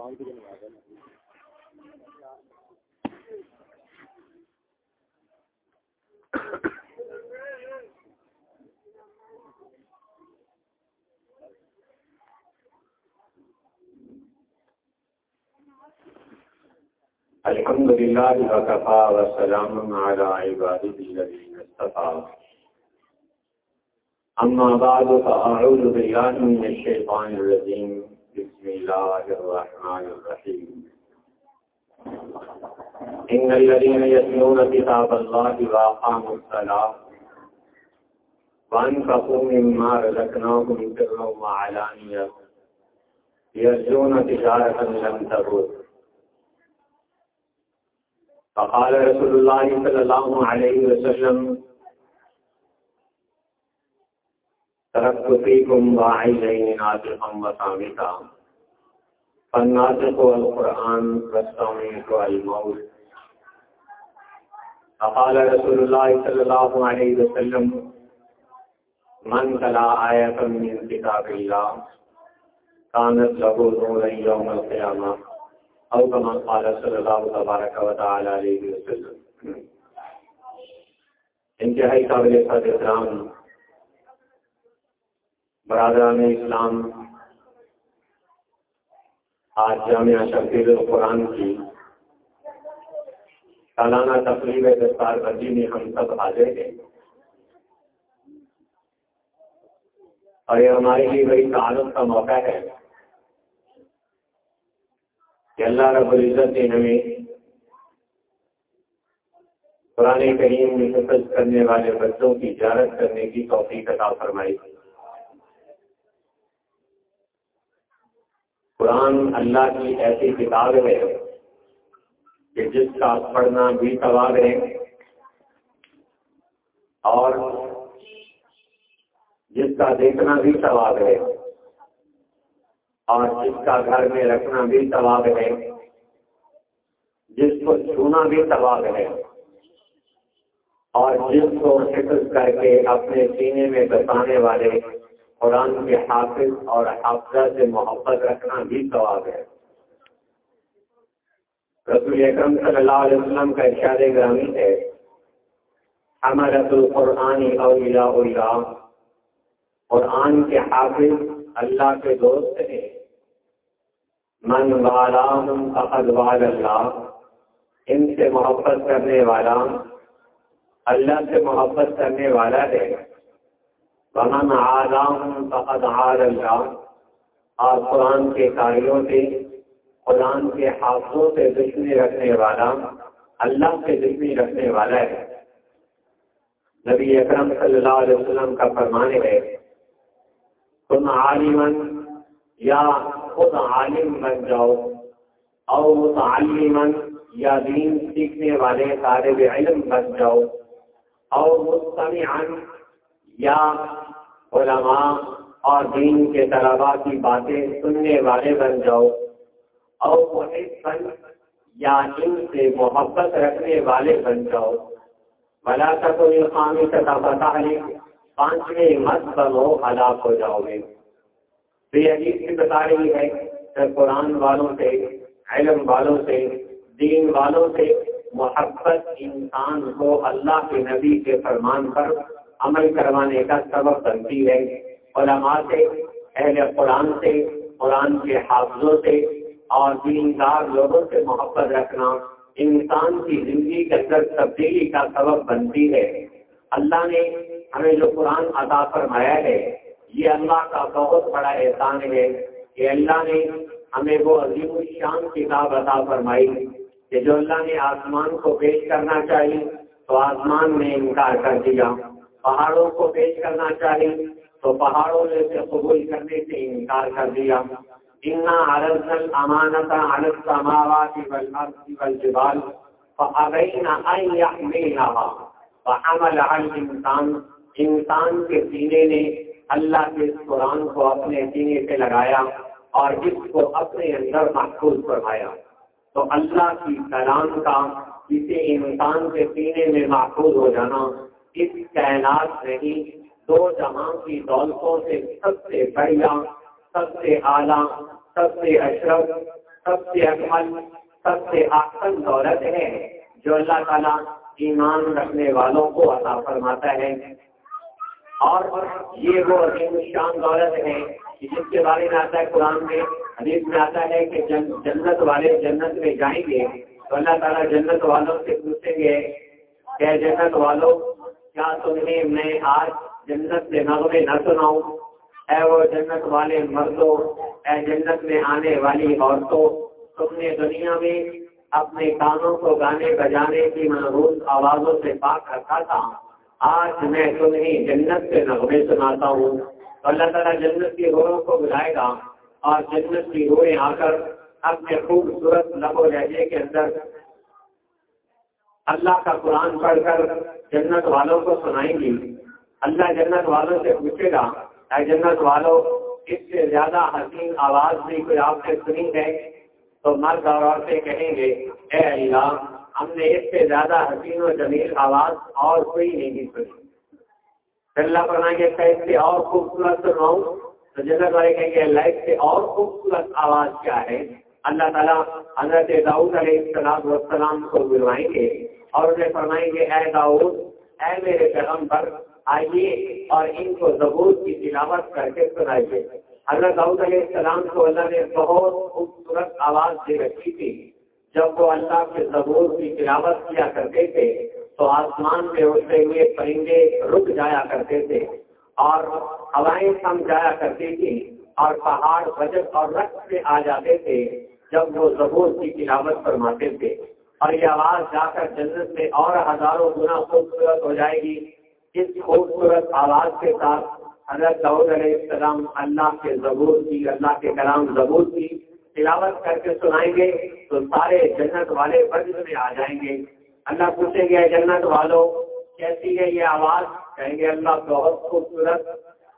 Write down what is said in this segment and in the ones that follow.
الحمد لله وكفى وسلام على عباده الذين اصطفى. أما بعد فأعوذ بالله من الشيطان الرجيم. بسم الله الرحمن الرحيم. إن الذين يتلون كتاب الله وأقاموا الصلاة وأنفقوا مما رزقناهم سرا وعلانية يرجون تجارة لم تبور. فقال رسول الله صلى الله عليه وسلم تركت فيكم واعظين ناطقا وصامتا فالناطق والقرآن والصامت والموت فقال رسول الله صلى الله عليه وسلم من تلا آية من كتاب الله كانت له نورا يوم القيامة او کما قال صلی اللہ تبارک و تعالی علیہ وسلم۔ انتہائی قابل فضل احترام برادران اسلام، آج جامعہ شفیل القرآن کی سالانہ تقریب دستار بندی میں ہم سب حاضر ہیں۔ اور یہ ہمارے لیے بڑی تعلق کا موقع ہے کہ اللہ رب العزت نے ہمیں قرآن کریم میں حفظ کرنے والے بچوں کی اجازت کرنے کی توفیق عطا فرمائی۔ قرآن اللہ کی ایسی کتاب ہے کہ جس کا پڑھنا بھی ثواب ہے اور جس کا دیکھنا بھی ثواب ہے اور جس کا گھر میں رکھنا بھی ثواب ہے، جس کو چھونا بھی ثواب ہے اور جس کو حفظ کر کے اپنے سینے میں بسانے والے قرآن کے حافظ اور حافظہ سے محبت رکھنا بھی ثواب ہے۔ رسول اکرم صلی اللہ علیہ وسلم کا ارشاد گرامی ہے القرآن اولیاء اللہ۔ قرآن کے حافظ اللہ کے دوست ہیں۔ من والا فقد وال اللہ۔ ان سے محبت کرنے والا، اللہ سے محبت کرنے والا ہے۔ من عالم فقد عال اللہ اور قرآن کے کاریوں سے، قرآن کے حافظوں سے دشمنی رکھنے والا، اللہ سے دشمنی رکھنے والا ہے۔ نبی اکرم صلی اللہ علیہ وسلم کا فرمانے ہے، تم عالمن یا خود عالم بن جاؤ، اور متعلمن یا دین سیکھنے والے طالب علم بن جاؤ، اور مستمعن یا علماء اور دین کے طلباء کی باتیں سننے والے بن جاؤ اور محبن یا ان سے محبت رکھنے والے بن جاؤ۔ بلا کا کوئی خامی سطح پانچویں مت بنو ہلاک ہو جاؤ گے۔ یہ عجیب بھی بتا رہی ہے کہ قرآن والوں سے، علم والوں سے، دین والوں سے محبت انسان کو اللہ کے نبی کے فرمان پر عمل کروانے کا سبب بنتی ہے۔ علماء سے، اہل قرآن سے، قرآن کے حافظوں سے اور دیندار لوگوں سے محبت رکھنا انسان کی زندگی کے اندر تبدیلی کا سبب بنتی ہے۔ اللہ نے ہمیں جو قرآن عطا فرمایا ہے، یہ اللہ کا بہت بڑا احسان ہے کہ اللہ نے ہمیں وہ عظیم الشان کتاب عطا فرمائی کہ جو اللہ نے آسمان کو پیش کرنا چاہیے تو آسمان نے انکار کر دیا۔ پہاڑوں کو پیش کرنا چاہیے تو پہاڑوں نے سے قبول کرنے سے انکار کر دیا۔ اتنا عرض امانت عرض سماوات والجبال فابین ان يحملها فحملها الانسان انسان کے سینے نے اللہ کے اس قرآن کو اپنے سینے سے لگایا اور اس کو اپنے اندر محفوظ فرمایا۔ تو اللہ کی کلام کا کسی انسان کے سینے میں محفوظ ہو جانا اس کائنات میں دو جہاں کی دولتوں سے سب سے بڑھیا، سب سے اعلیٰ، سب سے اشرف، سب سے اکمل، سب سے آسن دولت ہے جو اللہ تعالیٰ ایمان رکھنے والوں کو عطا فرماتا ہے۔ اور یہ وہ عظیم شان دولت ہے جس کے بارے میں آتا ہے قرآن میں، حدیث میں آتا ہے کہ جنت والے جنت میں جائیں گے تو اللہ تعالیٰ جنت والوں سے پوچھیں گے کہ جنت والوں کیا تمہیں میں آج جنت سے نغمے نہ سناؤں؟ اے وہ جنت والے مردوں، اے جنت میں آنے والی عورتوں، تم نے دنیا میں اپنے کانوں کو گانے بجانے کی محروض آوازوں سے پاک رکھا تھا۔ آج میں تمہیں جنت سے نغمے سناتا ہوں۔ تو اللہ تعالیٰ جنت کی روحوں کو بلائے گا اور جنت کی روحیں آ کر اپنے خوبصورت لب و لہجے کے اندر اللہ کا قرآن پڑھ کر جنت والوں کو سنائیں گی۔ اللہ جنت والوں سے پوچھے گا، اے جنت والوں اس سے زیادہ حسین آواز بھی کوئی آپ سے سنی ہے؟ تو مرد اور عورتیں کہیں گے، اے اللہ، ہم نے اس سے زیادہ حسین و جمیل آواز اور کوئی نہیں سنی۔ پھر اللہ فرمائیں گے کہ اس سے اور خوبصورت سناؤں تو جنت والے کہیں گے، اللہ، اس سے اور خوبصورت آواز کیا ہے؟ اللہ تعالیٰ حضرت داؤد علیہ السلام والسلام کو بلوائیں گے۔ اور انہیں فرمائیں گے، اے داؤد، اے میرے پیغم پر آئیے اور ان کو زبور کی تلاوت کر کے سنائیے. حضرت داؤد علیہ السلام کو اللہ نے بہت خوبصورت آواز دے رکھی تھی۔ جب وہ اللہ کے زبور کی تلاوت کیا کرتے تھے، تو آسمان میں اٹھتے ہوئے پرندے رک جایا کرتے تھے اور ہوائیں سم جایا کرتی تھی اور پہاڑ بجٹ اور رقص سے آ جاتے تھے جب وہ زبور کی تلاوت فرماتے تھے۔ اور یہ آواز جا کر جنت میں اور ہزاروں گنا خوبصورت ہو جائے گی۔ اس خوبصورت آواز کے ساتھ حضرت دعود علیہ السلام اللہ کے ضبور کی، اللہ کے کلام ضبور کی۔ تلاوت کر کے سنائیں گے تو سارے جنت والے وجد میں آ جائیں گے۔ اللہ پوچھیں گے جنت والوں کیسی ہے یہ آواز؟ کہیں گے، اللہ بہت خوبصورت۔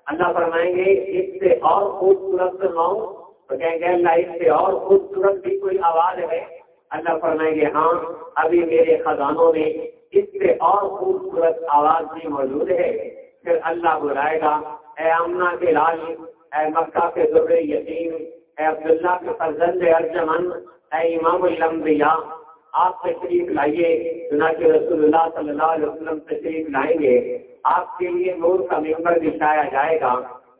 اللہ فرمائیں گے، اس سے اور خوبصورت سناؤں۔ تو کہیں گے، اللہ، اس سے اور خوبصورت بھی کوئی آواز ہے؟ اللہ فرمائیں گے ہاں ابھی میرے خزانوں میں اس سے اور خوبصورت آواز بھی موجود ہے۔ پھر اللہ بلائے گا، اے امنا کے لال، اے مکہ کے ذر یتیم اے عبداللہ کے فرزند ارجمن، اے امام الانبیاء، آپ تشریف لائیے۔ چنانچہ رسول اللہ صلی اللہ علیہ وسلم تشریف لائیں گے۔ آپ کے لیے نور کا ممبر دکھایا جائے گا۔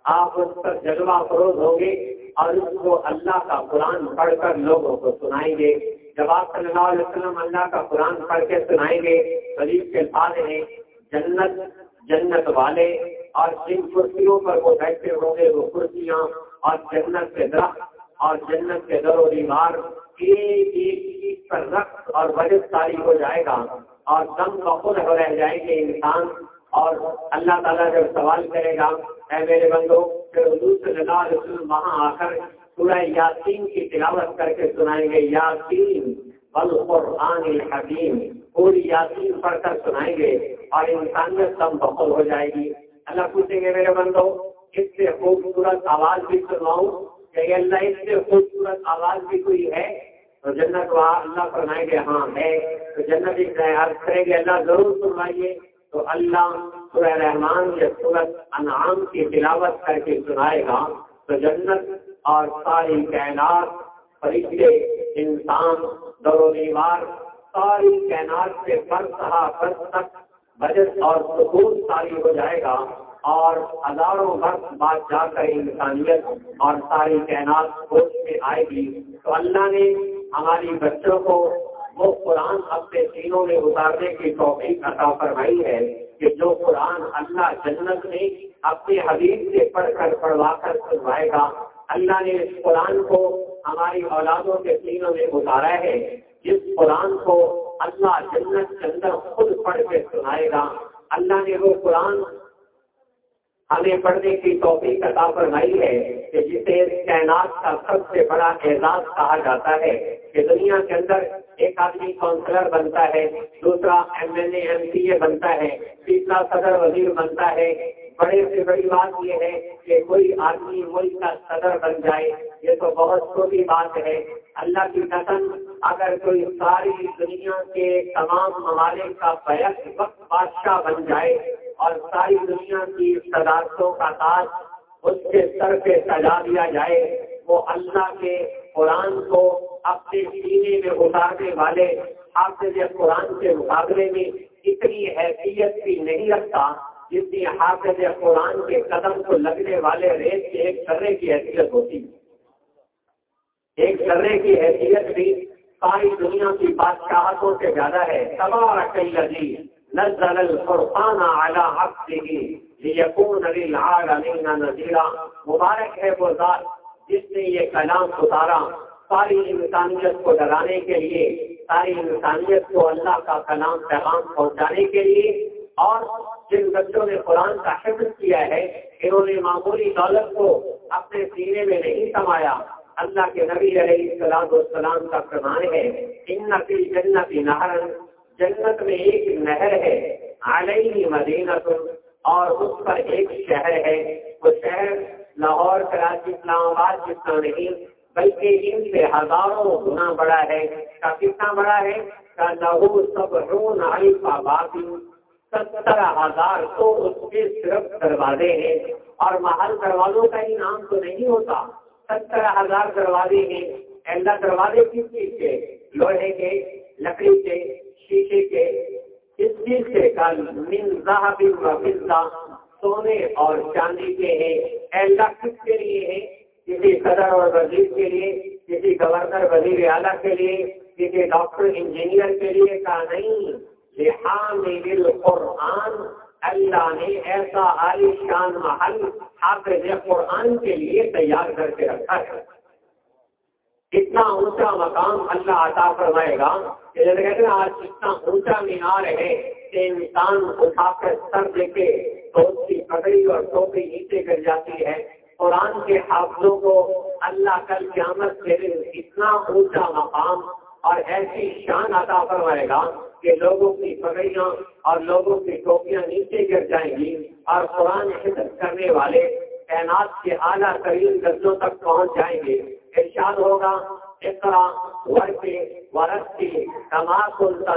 آپ اس پر جلوہ فروز ہوں گے اور اس کو اللہ کا قرآن پڑھ کر لوگوں کو سنائیں گے۔ جب آپ صلی اللہ علیہ وسلم اللہ کا قرآن پڑھ کے سنائیں گے غریب کے بعد ہیں، جنت جنت والے اور جن کرسیوں پر وہ بیٹھے ہوں گے، وہ کرسیاں اور جنت کے درخت اور جنت کے در و دیوار ایک ایک چیز پر رقص اور بجٹ ساری ہو جائے گا اور دم بخود ہو رہ جائیں گے انسان اور اللہ تعالیٰ جب سوال کرے گا، اے میرے بندو، پھر حضور صلی اللہ علیہ وسلم وہاں آ کر سورہ یاسین کی تلاوت کر کے سنائیں گے۔ یاسین، والقرآن الحکیم۔ پوری یاسین پڑھ کر سنائیں گے اور انسان میں سم بخل ہو جائے گی۔ اللہ پوچھیں گے، میرے بندو، اس سے خوبصورت آواز بھی سناؤں کہ اللہ، اس سے خوبصورت آواز بھی کوئی ہے؟ تو جنت وہاں اللہ فرمائیں گے ہاں ہے۔ تو جنت عرض کریں گے، اللہ ضرور سنوائیے۔ تو اللہ سورہ رحمان یا سورت انعام کی تلاوت کر کے سنائے گا۔ تو جنت اور ساری کائنات فرشتے، انسان دور و دیوار ساری کائنات سے برسہ برس تک بجٹ اور سکون ساری ہو جائے گا اور ہزاروں برس بعد جا کر انسانیت اور ساری کائنات سوچ میں آئے گی۔ تو اللہ نے ہماری بچوں کو وہ قرآن اپنے سینوں میں اتارنے کی توفیق عطا فرمائی ہے کہ جو قرآن اللہ جنت میں اپنے حبیب سے پڑھ کر پڑھوا کر سنوائے گا۔ اللہ نے اس قرآن کو ہماری اولادوں کے سینوں میں اتارا ہے، جس قرآن کو اللہ جنت کے اندر خود پڑھ کے سنائے گا۔ اللہ نے وہ قرآن ہمیں پڑھنے کی توفیق عطا فرمائی ہے کہ جسے کائنات کا سب سے بڑا اعزاز کہا جاتا ہے کہ دنیا کے اندر ایک آدمی کاؤنسلر بنتا ہے، دوسرا M L A, M C A بنتا ہے، تیسرا صدر وزیر بنتا ہے۔ بڑے سے بڑی بات یہ ہے کہ کوئی آدمی ملک کا صدر بن جائے، یہ تو بہت چھوٹی بات ہے۔ اللہ کی قسم، اگر کوئی ساری دنیا کے تمام ممالک کا بیک وقت بادشاہ بن جائے اور ساری دنیا کی صدارتوں کا تاج اس کے سر پہ سجا دیا جائے، وہ اللہ کے قرآن کو اپنے سینے میں اتارنے والے حافظ قرآن کے مقابلے میں اتنی حیثیت بھی نہیں رکھتا جتنی حافظ قرآن کے قدم کو لگنے والے ریت کے ایک سرے کی حیثیت ہوتی۔ ایک سرے کی حیثیت بھی ساری دنیا کی بادشاہتوں سے زیادہ ہے۔ تبارک الذی نزل القرآن على عبده ليكون للعالمين نذيرا مبارک ہے وہ ذات جس نے یہ کلام اتارا۔ ساری انسانیت کو ڈرانے کے لیے، ساری انسانیت کو اللہ کا کلام پیغام پہنچانے کے لیے اور جن بچوں نے قرآن کا حفظ کیا ہے، انہوں نے معمولی دولت کو اپنے سینے میں نہیں سمایا۔ اللہ کے نبی علیہ السلام والسلام کا فرمان ہے، ان فی جنت نہر جنت میں ایک نہر ہے، علیہ مدینہ اور اس پر ایک شہر ہے۔ وہ شہر لاہور کراچی، اسلام آباد جتنا نہیں، بلکہ ان سے ہزاروں گنا بڑا ہے۔ کا کتنا بڑا ہے؟ کا لہو سب ستر ہزار تو اس کے صرف دروازے ہیں اور محل دروازوں کا ہی نام تو نہیں ہوتا۔ ستر ہزار دروازے ہیں۔ ایسا دروازے کس چیز کے؟ لوہے کے، لکڑی کے، شیشے کے۔ اس چیز سے کل سونے اور چاندی کے ہیں۔ ایسا کس کے لیے ہے کسی صدر اور وزیر کے لیے، کسی گورنر، وزیر اعلیٰ کے لیے، کسی ڈاکٹر، انجینئر کے لیے؟ کا نہیں۔ لحامل قرآن، اللہ نے ایسا عالی شان محل حافظ قرآن کے لیے تیار کر کے رکھا ہے۔ اتنا اونچا مقام اللہ عطا فرمائے گا کہ جیسے کہتے ہیں، آج اتنا اونچا مینار ہے کہ انسان اٹھا کر سر دے کے تو اس کی پکڑی اور ٹوپی نیچے گر جاتی ہے۔ قرآن کے حافظوں کو اللہ کل قیامت کے اتنا اونچا مقام اور ایسی شان عطا فرمائے گا کہ لوگوں کی پگڑیاں اور لوگوں کی ٹوپیاں نیچے گر جائیں گی اور قرآن حفظ کرنے والے تعینات کے اعلیٰ ترین گزوں تک پہنچ جائیں گے۔ ارشاد ہوگا اتنا ورقے ورقی کماسلتا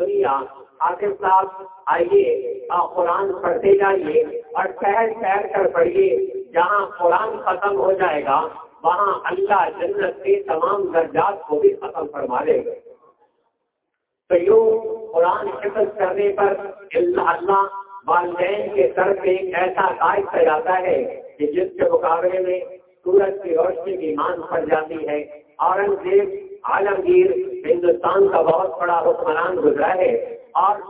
دنیا۔ حافظ صاحب، آئیے اور قرآن پڑھتے جائیے اور ٹہر ٹہر کر پڑھیے۔ جہاں قرآن ختم ہو جائے گا، وہاں اللہ جنت کے تمام درجات کو بھی ختم فرما دے گا۔ تو یوں قرآن حفظ کرنے پر اللہ والدین کے سر پہ ایک ایسا قائد جاتا ہے کہ جس کے مقابلے میں سورج کی روشنی کی مان پڑ جاتی ہے۔ اورنگزیب عالمگیر ہندوستان کا بہت بڑا حکمران گزرا ہے اور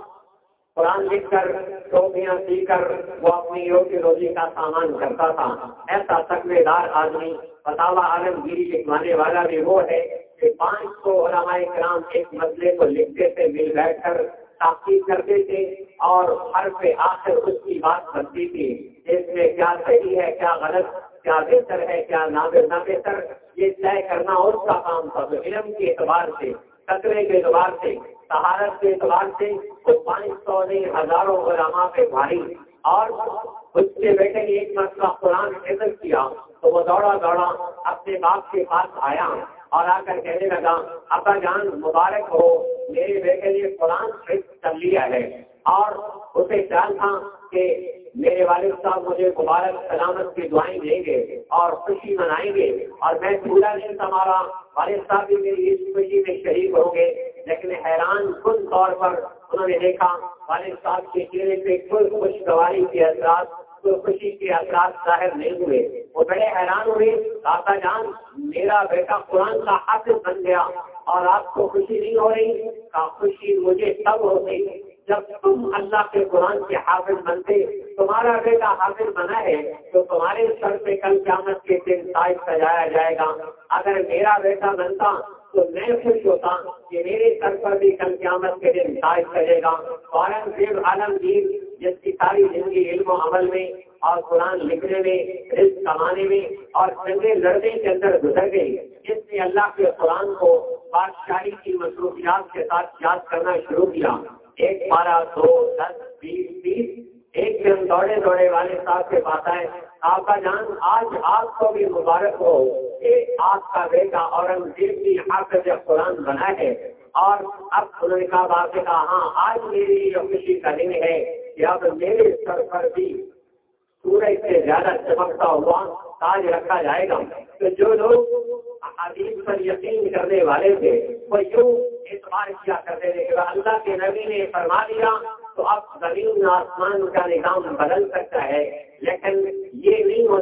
قرآن لکھ کر ٹوپیاں سی کر وہ اپنی روٹی روزی کا سامان کرتا تھا۔ ایسا تقوی دار آدمی بتاوا عالمگیری لکھوانے والا بھی وہ ہے کہ پانچ سو علماء کرام ایک مسئلے کو لکھتے تھے، مل بیٹھ کر تاخیر کرتے تھے اور ہر پہ آخر اس کی بات بنتی تھی۔ اس میں کیا صحیح ہے، کیا غلط، کیا بہتر ہے، کیا نہ بہتر، یہ طے کرنا اس کا کام تھا۔ تو علم کے اعتبار سے قطرے کے اعتبار سے سہارت کے اعتبار سے وہ پانچ سو نے ہزاروں علماء پہ بھاری۔ اور اس کے بیٹے نے ایک مسئلہ قرآن حفظ کیا، تو وہ دوڑا دوڑا اپنے باپ کے پاس آیا۔ اور آ کر کہنے لگا، ابا جان مبارک ہو، میرے بیٹے نے قرآن کر لیا ہے اور اسے خیال تھا کہ میرے والد صاحب مجھے مبارک، سلامت کی دعائیں دیں گے اور خوشی منائیں گے اور میں پورا دن ہمارا والد صاحب بھی میری اس خوشی میں شریک ہوں گے۔ لیکن حیران کن طور پر انہوں نے دیکھا، والد صاحب کے چہرے پہ کوئی خوشگواری کے اثرات خوشی کے اثرات ظاہر نہیں ہوئے، وہ بڑے حیران ہوئے دادا جان، میرا بیٹا قرآن کا حافظ بن گیا اور آپ کو خوشی نہیں ہو رہی کا خوشی مجھے تب ہو گئی جب تم اللہ کے قرآن کے حافظ بنتے، تمہارا بیٹا حافظ بنا ہے تو تمہارے سر پہ کل قیامت کے دن تاج سجایا جائے گا۔ اگر میرا بیٹا بنتا تو میں خوش ہوتا کہ میرے سر پر بھی کل قیامت کے دن تاج سجے گا۔ اورنگزیب عالمگیر جس کی ساری زندگی علم و عمل میں اور قرآن لکھنے میں، رزق کمانے میں اور چنگے لڑنے کے اندر گزر گئی جس نے اللہ کے قرآن کو بادشاہی کی مصروفیات کے ساتھ یاد کرنا شروع کیا۔ ایک بارہ دو، دس، بیس بیس، ایک دن دوڑے دوڑے والے صاحب کے پاس آئے۔ آپ کا جان، آج آپ کو بھی مبارک ہو کہ آپ کا بیٹا اورنگزیب بھی حافظ قرآن بنا ہے اور اب انہوں نے کہا باپ نے کہا ہاں آج میری یہ خوشی کا دن ہے کہ اب میرے سر پر بھی سورج سے زیادہ چمکتا ہوا تاج رکھا جائے گا۔ تو جو لوگ حدیث پر یقین کرنے والے تھے، وہ یوں اعتبار کیا کرتے تھے کہ اللہ کے نبی نے فرما دیا تو اب زمین آسمان کا نظام بدل سکتا ہے۔ لیکن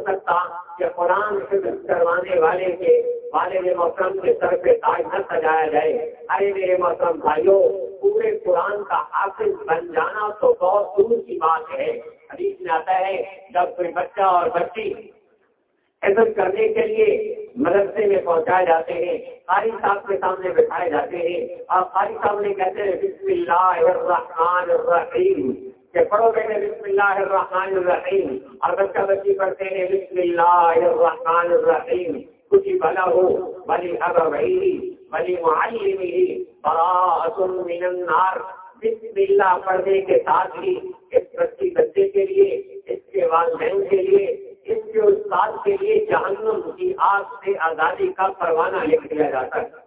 سکتا کہ قرآن حفظ کروانے والے کے والد محترم کے سر پہ تاج نہ سجایا جائے۔ ارے میرے محترم بھائیوں پورے قرآن کا حافظ بن جانا تو بہت دور کی بات ہے۔ حدیث میں آتا ہے، جب کوئی بچہ اور بچی عزت کرنے کے لیے مدرسے میں پہنچائے جاتے ہیں، قاری صاحب کے سامنے بٹھائے جاتے ہیں اور قاری صاحب نے کہتے ہیں، بسم اللہ الرحمن الرحیم۔ کہ پڑھو بیٹے بسم اللہ الرحمن الرحیم، اور بچہ بچی پڑھتے ہیں بسم اللہ الرحمن الرحیم۔ کچھ بھلا ہو، بلی اب بھائی بلی معلم ہی من النار۔ بسم اللہ پڑھنے کے ساتھ ہی اس بچی بچے کے لیے، اس کے والدین کے لیے، اس کے استاد کے لیے جہنم کی آگ سے آزادی کا پروانہ لکھ دیا جاتا ہے۔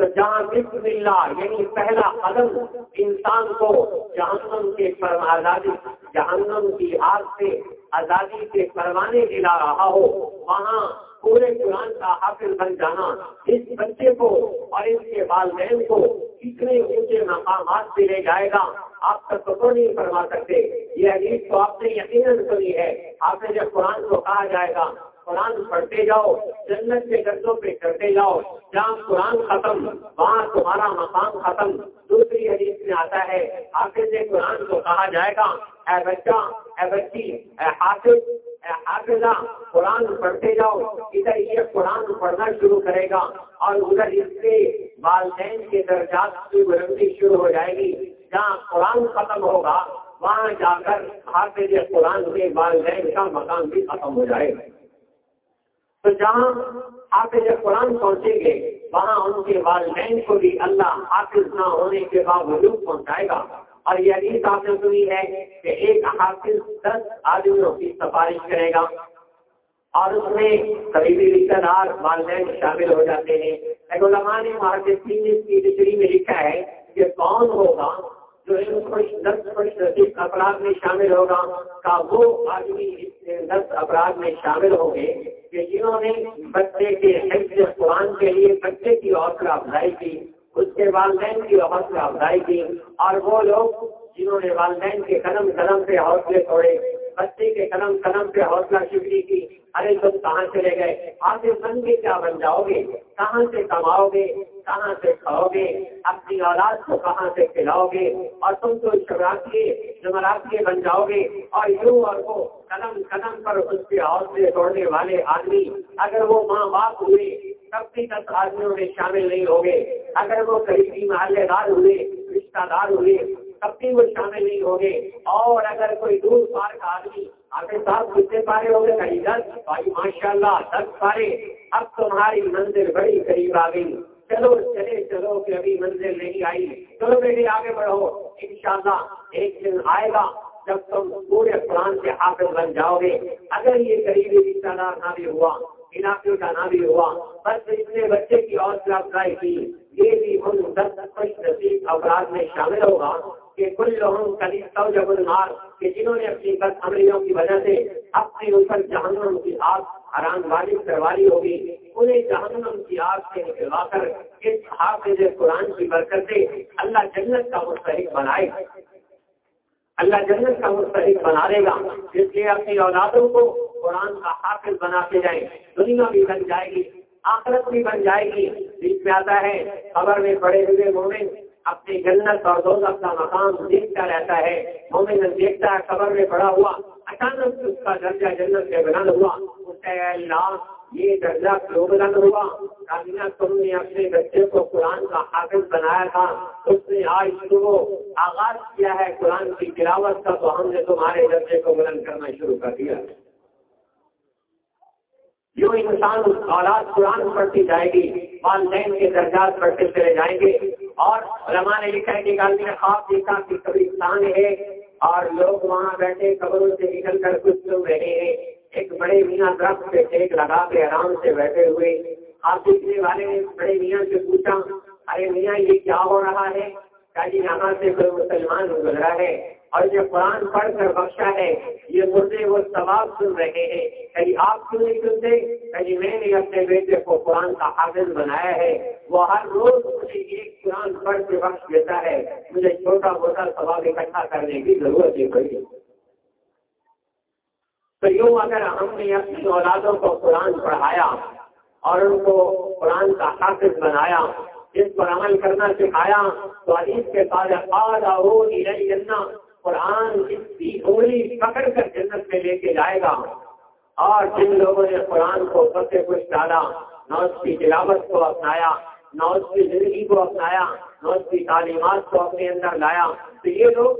تو جہاں بسم اللہ یعنی پہلا قدم انسان کو جہنم کے آزادی جہنم کی آگ سے آزادی کے پروانے دلا رہا ہو، وہاں پورے قرآن کا حافظ بن جانا، اس بچے کو اور اس کے والدین کو کتنے اونچے مقامات سے لے جائے گا؟ آپ کا تو نہیں فرما سکتے۔ یہ حدیث تو آپ نے یقیناً سنی ہے۔ آپ نے جب قرآن کو کہا جائے گا قرآن پڑھتے جاؤ، جنت کے گردوں پہ کرتے جاؤ جہاں قرآن ختم، وہاں تمہارا مقام ختم۔ دوسری حدیث میں آتا ہے، حافظ قرآن کو کہا جائے گا، اے بچہ، اے بچی، اے حافظ حافظہ، قرآن پڑھتے جاؤ، ادھر یہ قرآن پڑھنا شروع کرے گا اور ادھر اس کے والدین کے درجات کی بلندی شروع ہو جائے گی۔ جہاں قرآن ختم ہوگا، وہاں جا کر حافظ قرآن کے والدین کا مقام بھی ختم ہو جائے گا۔ تو جہاں حافظ قرآن پہنچیں گے، وہاں ان کے والدین کو بھی اللہ حافظ نہ ہونے کے باوجود پہنچائے گا۔ اور یہ حدیث آپ نے سنی ہے کہ ایک حافظ دس آدمیوں کی سفارش کرے گا اور اس میں قریبی رشتہ دار والدین شامل ہو جاتے ہیں۔ علماء نے محافظ کی ڈگری میں لکھا ہے کہ کون ہوگا جو دس رسیق افراد میں شامل ہوگا، کا وہ آدمی دس افراد میں شامل ہوں گے کہ جنہوں نے بچے کے حفظ قرآن کے لیے بچے کی حوصلہ افزائی کی، اس کے والدین کی حوصلہ افزائی کی، اور وہ لوگ جنہوں نے والدین کے قدم قدم سے حوصلے توڑے بچے کے قدم قدم سے حوصلہ شکری کی۔ ارے تم کہاں چلے گئے؟ آپ بن کے کیا بن جاؤ گے؟ کہاں سے کماؤ گے؟ کہاں سے کھاؤ گے؟ اپنی اولاد کو کہاں سے کھلاؤ گے؟ اور تم تو شراکیے جمعراتیے بن جاؤ گے۔ اور یوں اور وہ قدم قدم پر اس کے حوصلے توڑنے والے آدمی، اگر وہ ماں باپ ہوئے، تب بھی دس آدمیوں میں شامل نہیں ہوں گے اگر وہ قریبی محلے دار ہوئے، رشتہ دار ہوئے تب بھی وہ شامل نہیں ہوں گے۔ اور اگر کوئی دور پار کا آدمی آپ ساتھ کتنے پارے ہوں گے؟ کہیں دس۔ بھائی ماشاء اللہ دس پارے۔ اب تمہاری منزل بڑی قریب آ گئی۔ چلو، چلے، چلو کہ ابھی منزل نہیں آئی۔ چلو بیٹے، آگے بڑھو۔ انشاءاللہ ایک دن آئے گا جب تم پورے قرآن سے حافظ بن جاؤ گے۔ اگر یہ قریبی رشتہ دار نہ بھی ہوا، علاقے کا نہ بھی ہوا، بس اتنے بچے کی حوصلہ افزائی کی۔ یہ بھی ان دس خوش نصیب افراد میں شامل ہوگا۔ کہ کل لوگوں کلی سو جب المار کہ جنہوں نے اپنی بس عملیوں کی وجہ سے اپنے اوپر جہنم کی آگ حرام والی کروالی ہوگی، انہیں جہنم کی آگ سے نکلوا کر اس حافظ قرآن کی برکت سے اللہ جنت کا مستحق بنائے۔ اللہ جنت کا مستحق بنا دے گا، اس لیے اپنی اولادوں کو قرآن کا حافظ بنا کے جائیں۔ دنیا بھی بن جائے گی، آخرت بھی بن جائے گی۔ بیچ میں آتا ہے خبر میں پڑے ہوئے مومن اپنی جنت اور دو کا مقام دیکھتا رہتا ہے۔ مومن دیکھتا ہے خبر میں پڑا ہوا، اچانک اس کا درجہ جنت سے بلند ہوا۔ اس کا اللہ، یہ درجہ کیوں بلند ہوا؟ کابینہ تم نے اپنے بچے کو قرآن کا حافظ بنایا تھا۔ اس نے آج صبح آغاز کیا ہے۔ قرآن کی گراوٹ کا تو ہم نے تمہارے درجے کو بلند کرنا شروع کر دیا۔ جو انسان اولاد قرآن پڑھتی جائے گی، والدین کے درجات پڑھتے چلے جائیں گے۔ اور علماء نے لکھا ہے کہ آدمی نے خواب دیکھا کہ قبرستان ہے اور لوگ وہاں بیٹھے قبروں سے نکل کر کچھ سن رہے ہیں۔ ایک بڑے میاں درخت پہ ٹیک لگا کے آرام سے بیٹھے ہوئے۔ آپ دیکھنے والے نے بڑے میاں سے پوچھا، ارے میاں، یہ کیا ہو رہا ہے؟ کہ جی، یہاں سے کوئی مسلمان گزرا ہے۔ اور جو قرآن پڑھ کر بخشا ہے، یہ مردے وہ ثواب سن رہے ہیں۔ کہیں آپ کیوں نہیں سنتے؟ کہیں میں نے اپنے بیٹے کو قرآن کا حافظ بنایا ہے۔ وہ ہر روز مجھے ایک قرآن پڑھ کے بخش دیتا ہے۔ مجھے چھوٹا موٹا ثواب اکٹھا کرنے کی ضرورت ہی پڑی۔ تو یوں اگر ہم نے اپنی اولادوں کو قرآن پڑھایا اور ان کو قرآن کا حافظ بنایا اس پر عمل کرنا سکھایا، تو عزیز کے ساتھ قرآن اس کی انگلی پکڑ کر جنت میں لے کے جائے گا اور جن لوگوں نے قرآن کو سب سے کچھ ڈالا نہ اس کی تلاوت کو اپنایا نہ اس کی زندگی کو اپنایا نہ اس کی تعلیمات کو اپنے اندر لایا۔ تو یہ لوگ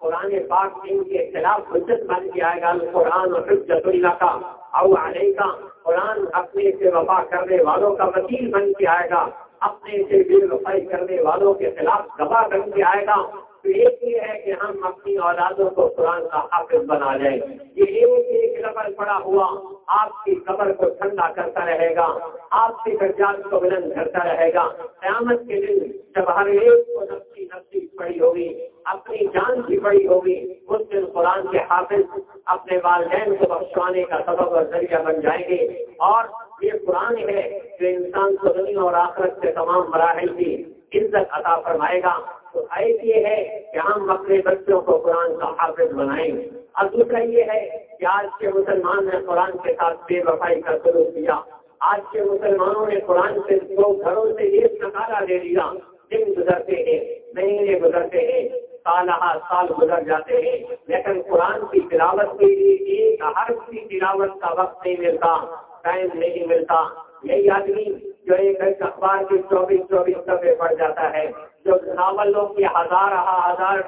قرآن پاک ان کے خلاف حجت بن کے آئے گا قرآن اور حجت اللہ کا، او علیہ کا قرآن اپنے سے وفا کرنے والوں کا وکیل بن کے آئے گا، اپنے سے بے وفائی کرنے والوں کے خلاف گواہ بن کے آئے گا۔ تو ایک یہ ہے کہ ہم اپنی اولادوں کو قرآن کا حافظ بنا لیں۔ یہ ایک ایک لفظ پڑا ہوا، آپ کی قبر کو ٹھنڈا کرتا رہے گا، آپ کی درجات کو بلند کرتا رہے گا۔ قیامت کے دن جب ہر ایک کو نفسی نفسی پڑی ہوگی، اپنی جان کی پڑی ہوگی، اس دن قرآن کے حافظ اپنے والدین کو بخشوانے کا سبب اور ذریعہ بن جائیں گے۔ اور یہ قرآن ہے جو انسان کو دنیا اور آخرت کے تمام مراحل کی عزت عطا فرمائے گا۔ تو ایس یہ ہے کہ ہم اپنے بچوں کو قرآن کا حافظ بنائیں گے۔ اور دوسرا یہ ہے کہ آج کے مسلمان نے قرآن کے ساتھ بے وفائی کا سلوک کیا۔ آج کے مسلمانوں نے قرآن سے دو گھروں سے ایک نکالا دے دیا۔ دن گزرتے ہیں، مہینے گزرتے ہیں، سال ہر سال گزر جاتے ہیں۔ لیکن قرآن کی تلاوت کے لیے ایک ہر کی تلاوت کا وقت نہیں ملتا، ٹائم نہیں ملتا۔ یہی آدمی جو ایک اخبار کی چوبیس چوبیس سفے پڑ جاتا ہے، جو ناولوں کی ہزار ہزار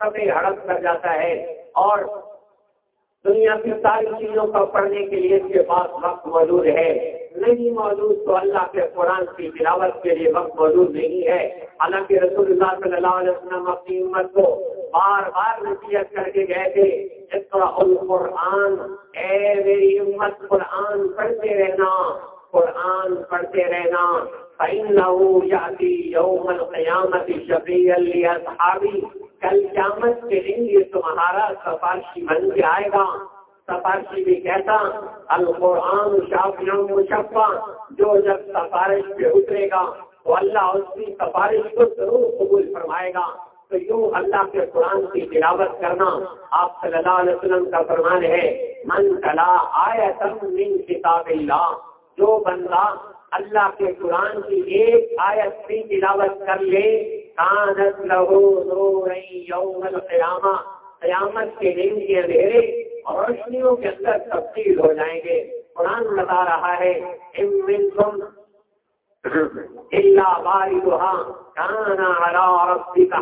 سفے ہڑپ کر جاتا ہے اور دنیا کی ساری چیزوں کو پڑھنے کے لیے اس کے پاس وقت موجود ہے۔ نہیں موجود تو اللہ کے قرآن کی تلاوت کے لیے وقت موجود نہیں ہے۔ حالانکہ رسول اللہ صلی اللہ علیہ وسلم اپنی امت کو بار بار نصیحت کر کے گئے تھے القرآن، اے میری امت، قرآن پڑھتے رہنا۔ قرآن پڑھتے رہنا، فَإِنَّهُ يَعْتِي يَوْمَ الْقِيَامَةِ شَفِيًّا لِأَصْحَابِي کل قیامت کے دن یہ تمہارا سفارشی بن کے آئے گا۔ سفارشی بھی کہتا، القرآن شافیوں مشفا جو جب سفارش پہ اترے گا، تو اللہ اس کی سفارش کو ضرور قبول فرمائے گا۔ تو یوں اللہ کے قرآن کی تلاوت کرنا آپ صلی اللہ علیہ وسلم کا فرمان ہے، من تلا آیا من کتاب اللہ جو بندہ اللہ کے قرآن کی ایک آیت کی تلاوت کر لے، کانت لہو یوم القیامہ، قیامت کے دن کے اندھیرے اور روشنیوں کے اندر تبدیل ہو جائیں گے۔ قرآن بتا رہا ہے اللہ باری کانا کا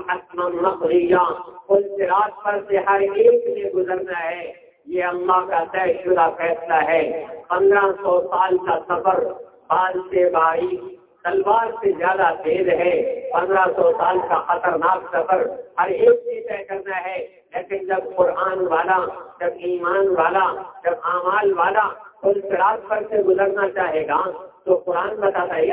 اس رات پر سے ہر ایک نے گزرنا ہے۔ یہ اللہ کا طے شدہ فیصلہ ہے۔ پندرہ سو سال کا سفر بال سے باری، تلوار سے زیادہ تیز ہے۔ پندرہ سو سال کا خطرناک سفر ہر ایک سے طے کرنا ہے۔ لیکن جب قرآن والا، جب ایمان والا، جب اعمال والا اس رات پر سے گزرنا چاہے گا، تو قرآن بتاتا ہے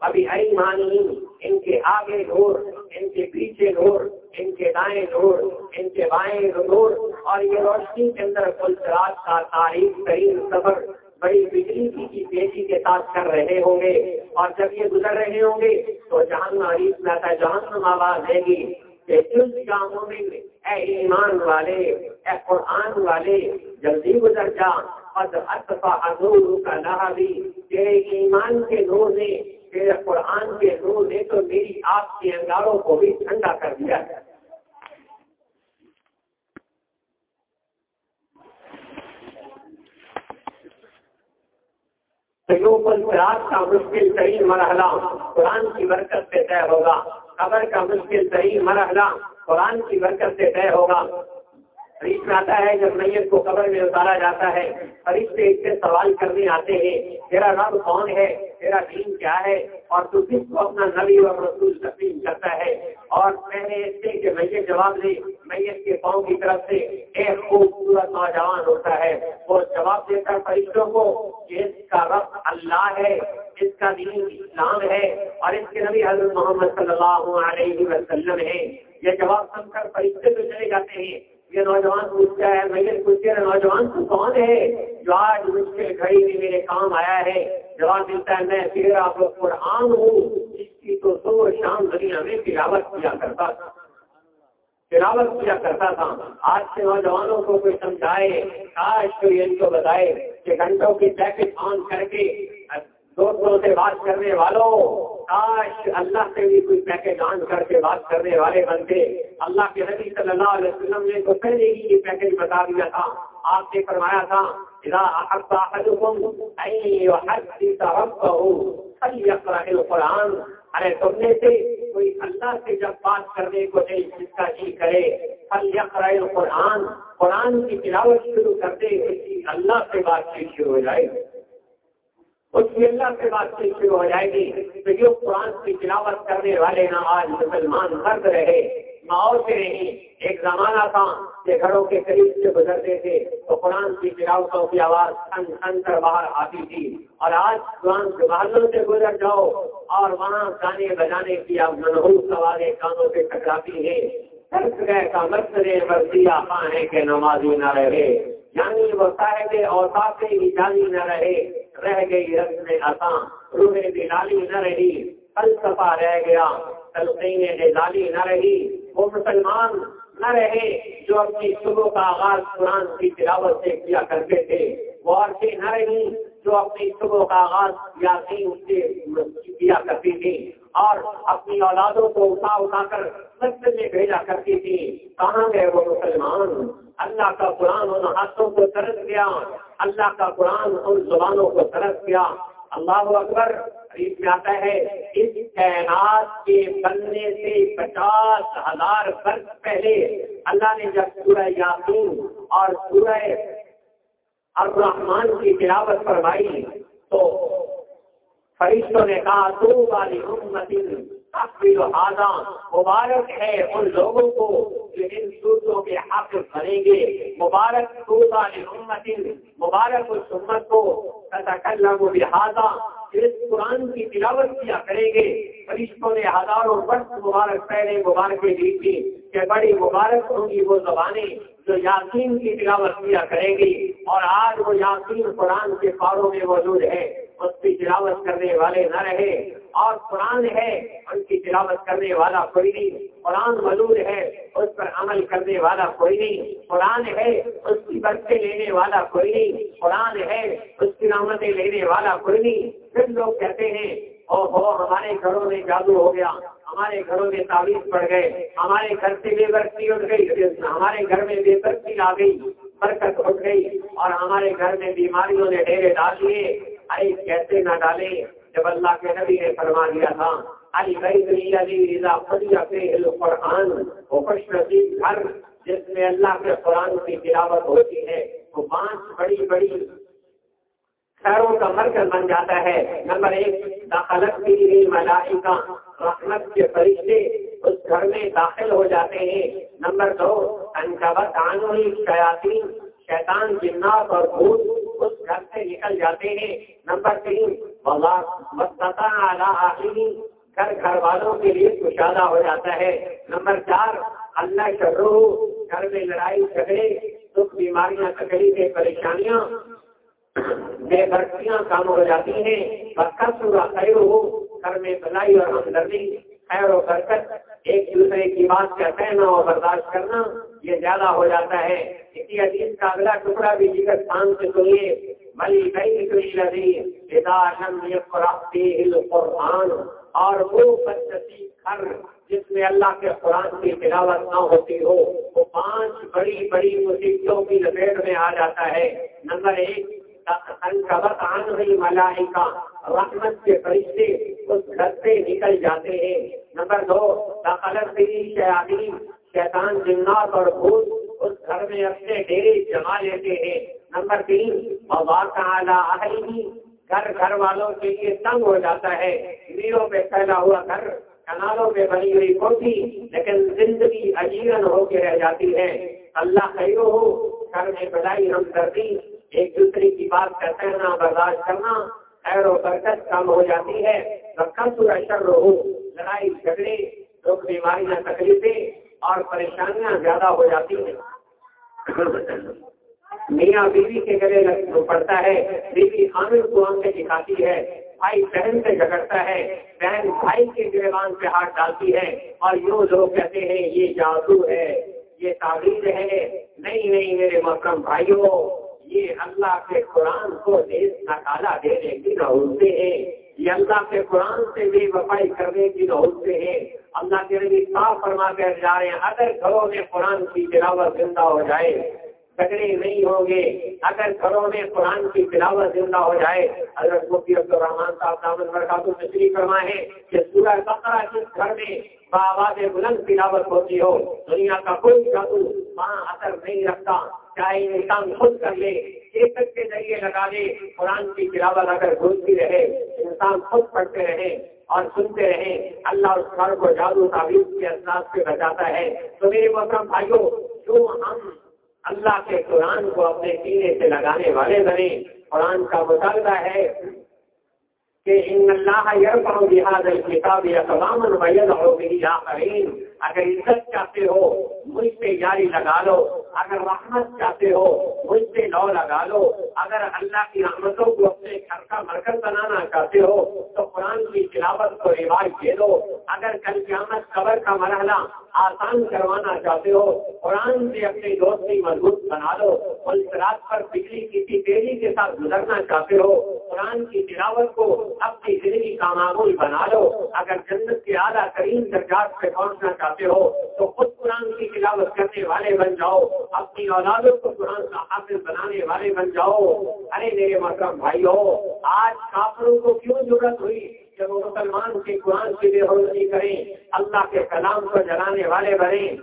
ابھی ایمانی ان کے آگے نور ان کے پیچھے نور ان کے دائیں نور ان کے بائیں نور اور یہ روشنی کے اندر کل رات کا تاریخ ترین سفر بڑی بجلی کی تیزی کے ساتھ کر رہے ہوں گے۔ اور جب یہ گزر رہے ہوں گے تو جہاں عریف میں آتا ہے آواز دے گی کاموں میں اے ایمان والے، اے قرآن والے، جلدی گزر جا۔ اور کا نہ بھی تیرے ایمان کے نور نے تیرے قرآن کے نور نے تو میری آپ کے انگاروں کو بھی ٹھنڈا کر دیا۔ ہے رات کا مشکل ترین مرحلہ قرآن کی برکت سے طے ہوگا۔ قبر کا مشکل ترین مرحلہ قرآن کی برکت سے طے ہوگا۔ حدیث میں آتا ہے، جب میت کو قبر میں اتارا جاتا ہے، فرشتے اس سے سوال کرنے آتے ہیں، تیرا رب کون ہے؟ تیرا دین کیا ہے؟ اور تو کس کو اپنا نبی اور رسول تسلیم کرتا ہے؟ اور پہلے اس سے کہ میت جواب دے، میت کے پاؤں کی طرف سے ایک خوبصورت نوجوان ہوتا ہے۔ وہ جواب دیتا فرشتوں کو کہ اس کا رب اللہ ہے، اس کا دین اسلام ہے، اور اس کے نبی حضرت محمد صلی اللہ علیہ وسلم ہے یہ جواب سن کر فرشتے تو چلے جاتے ہیں۔ یہ نوجوان پوچھتا ہے میت پوچھتے ہیں نوجوان تو کون ہے؟ جو آج مشکل گھڑی میں میرے کام آیا ہے۔ جواب ملتا ہے، میں تیرا قرآن ہوں۔ اس کی تو سو شام دنیا میں تلاوت کیا کرتا تھا۔ تلاوت کیا کرتا تھا۔ آج کے نوجوانوں کو کوئی سمجھائے، کاش کوئی ان کو بتائے کہ گھنٹوں کی جیکٹ آن کر کے دوستوں سے بات کرنے والوں، کاش اللہ سے بھی کوئی پیکج آن کر کے بات کرنے والے بنتے۔ اللہ کے نبی صلی اللہ علیہ وسلم نے تو پہلے ہی یہ پیکج بتا دیا تھا۔ آپ نے فرمایا تھا قرآن ارے تم نے سے کوئی اللہ سے جب بات کرنے کو نہیں جس کا جی کرے پھل قرآن قرآن کی تلاوت شروع کرتے اللہ سے بات چیت شروع ہو جائے۔ اس کی اللہ سے بات چیت شروع ہو جائے گی تو جو قرآن کی تلاوت کرنے والے نا آج مسلمان مرد رہے ماؤ سے نہیں ایک زمانہ تھا کہ گھروں کے قریب سے گزرتے تھے تو قرآن کی تلاوتوں کی آواز سن سن کر باہر آتی تھی اور آج قرآن کے محلوں سے گزر جاؤ اور وہاں گانے بجانے کی اب منہوس سوالیں کانوں سے ٹکراتی ہیں۔ کا مرضی ہے کہ نمازی نہ رہے یعنی وہ صاحب اوساف ہی جانی نہ رہے۔ رہ گئی رسم آسان روح دلالی نہ رہی، فلسفہ رہ گیا تلقین ڈالی نہ رہی، وہ مسلمان نہ رہے جو اپنی صبح کا آغاز قرآن کی تلاوت سے کیا کرتے تھے، وہ عورتیں نہ رہی جو اپنی صبح کا آغاز یاسین سے کیا کرتی تھی۔ اور اپنی اولادوں کو اٹھا اٹھا کر مسجد میں بھیجا کرتی تھی۔ کہاں گئے وہ مسلمان؟ اللہ کا قرآن ان ہاتھوں کو ترس گیا اللہ کا قرآن ان زبانوں کو ترس گیا اللہ اکبر۔ میں آتا ہے، اس کائنات کے بننے سے پچاس ہزار برس پہلے اللہ نے جب سورہ یاسین اور سورہ الرحمان کی تلاوت فرمائی تو فرشتوں نے کہا تو والی امت مبارک ہے ان لوگوں کو جو ان سورتوں کے حق بھریں گے۔ مبارک تو والی امت مبارک اس امت کو لہٰذا صرف قرآن کی تلاوت کیا کریں گے؟ فرشتوں نے ہزاروں وقت مبارک پہلے مبارکیں دی تھی کہ بڑی مبارک ہوں گی وہ زبانیں جو یاسین کی تلاوت کیا کریں گی اور آج وہ یاسین قرآن کے پاروں میں موجود ہے اس کی تلاوت کرنے والے نہ رہے اور قرآن ہے، ان کی تلاوت کرنے والا کوئی نہیں۔ قرآن ملور ہے، اس پر عمل کرنے والا کوئی نہیں۔ قرآن ہے، اس کی برقے لینے والا کوئی نہیں۔ قرآن ہے، اس کی نامتیں لینے والا کوئی نہیں۔ پھر لوگ کہتے ہیں او ہو ہمارے گھروں میں جادو ہو گیا۔ ہمارے گھروں میں تعویذ پڑ گئے۔ ہمارے گھر سے بے برقی اٹھ گئی۔ ہمارے گھر میں بے برقی آ گئی۔ برکت اٹھ گئی اور ہمارے گھر میں بیماریوں نے ڈیرے ڈال دیے۔ ارے، کیسے نہ ڈالے جب اللہ کے نبی نے فرما دیا تھا علی علی قرآن وہ خوش نصیب گھر جس میں اللہ کے قرآن کی تلاوت ہوتی ہے، وہ پانچ بڑی بڑی شہروں کا مرکز بن جاتا ہے۔ نمبر ایک داخلت کی ملائکہ، رحمت کے فرشتے اس گھر میں داخل ہو جاتے ہیں۔ نمبر دو، انکبت عنوی شیاطین، شیطان، جنات اور بھوت اس گھر سے نکل جاتے ہیں۔ نمبر تین گھر گھر والوں کے لیے کشادہ ہو جاتا ہے۔ نمبر چار، اللہ شروع گھر میں لڑائی، جھگڑے، دکھ، بیماریاں، تکلیفیں، پریشانیاں بے برقیاں کام ہو جاتی ہیں۔ پورا خیر ہو، گھر میں بلائی اور ہمدردی، خیر و برکت، ایک دوسرے کی بات کا کہنا اور برداشت کرنا، یہ زیادہ ہو جاتا ہے۔ اسی عزیز کا اگلا ٹکڑا بھی جگر شان سے سنیے۔ بلی کئی قرآن اور وہ بدسی گھر جس میں اللہ کے قرآن کی تلاوت نہ ہوتی ہو، وہ پانچ بڑی بڑی مصیبتوں کی لپیٹ میں آ جاتا ہے۔ نمبر ایک ملائکہ رحمت کے فرشتے اس گھر سے نکل جاتے ہیں۔ نمبر دو شیاطین، شیطان جنات اور بھوت اس گھر میں اپنے ڈیرے جما لیتے ہیں۔ نمبر تین تعالی گھر گھر والوں کے لیے تنگ ہو جاتا ہے۔ نیروں پہ پھیلا ہوا گھر، کنالوں میں بنی ہوئی کوٹھی، لیکن زندگی اجیرن ہو کے رہ جاتی ہے۔ اللہ خیر ہو، گھر میں بڑائی ہم کرتی ایک دوسرے کی بات کا کہنا، برداشت کرنا، خیر و برکت کم ہو جاتی ہے۔ شر ہو لڑائی، جھگڑے، دکھ، بیماریاں، تکلیفیں اور پریشانیاں زیادہ ہو جاتی ہیں۔ میاں بیوی کے گلے پڑتا ہے، بیوی خامر کو آنکھیں دکھاتی ہے، بھائی بہن سے جھگڑتا ہے، بہن بھائی کے گربان پہ ہاتھ ڈالتی ہے اور یوں لوگ کہتے ہیں، یہ جادو ہے، یہ تعبیر ہے، نہیں نہیں میرے محکم بھائیوں، یہ اللہ کے قرآن کو دیش نکالا دینے کی نوتے ہیں۔ یہ اللہ کے قرآن سے بھی وفائی کرنے کی نوتے ہیں۔ اللہ کے نبی صاف فرما کر جا رہے ہیں، اگر گھروں میں قرآن کی تلاوت زندہ ہو جائے جھگڑے نہیں ہوں گے۔ اگر گھروں میں قرآن کی تلاوت زندہ ہو جائے، حضرت مفتی عبد الرحمان صاحب دامن برکات تشریف فرمائے کہ سورہ بقرہ جس گھر میں بآباد بلند تلاوت ہوتی ہو، دنیا کا کوئی جادو وہاں اثر نہیں رکھتا۔ چاہے انسان خود کر لے، ایک کے ذریعے لگا دے قرآن کی تلاوت اگر گھومتی رہے، انسان خود پڑھتے رہے اور سنتے رہے، اللہ اس گھر کو جادو تعبیر کے اثرات سے بچاتا ہے۔ تو میرے محترم بھائیوں، جو ہم اللہ کے قرآن کو اپنے سینے سے لگانے والے بنے قرآن کا مطالبہ ہے کہ ان اللہ بحاد الکتاب یا تمام اگر عزت چاہتے ہو، مجھ سے جاری لگا لو۔ اگر رحمت چاہتے ہو مجھ سے لو لگا لو۔ اگر اللہ کی رحمتوں کو اپنے گھر کا مرکز بنانا چاہتے ہو، تو قرآن کی تلاوت کو رواج دے دو۔ اگر کل قیامت قبر کا مرحلہ آسان کروانا چاہتے ہو، قرآن سے اپنی دوستی مضبوط بنا لو رات پر بجلی کسی تیزی کے ساتھ گزرنا چاہتے ہو، قرآن کی تلاوت کو اپنی زندگی کا معمول بنا لو اگر جنت کے اعلیٰ ترین درجات پہ پہنچنا چاہتے ہو، تو خود قرآن کی تلاوت کرنے والے بن جاؤ۔ اپنی اولادوں کو قرآن کا حافظ بنانے والے بن جاؤ۔ ارے میرے محترم بھائی ہو آج کافروں کو کیوں ضرورت ہوئی جب وہ مسلمان کے قرآن کی بے حرمتی کریں، اللہ کے کلام کو جلانے والے بنے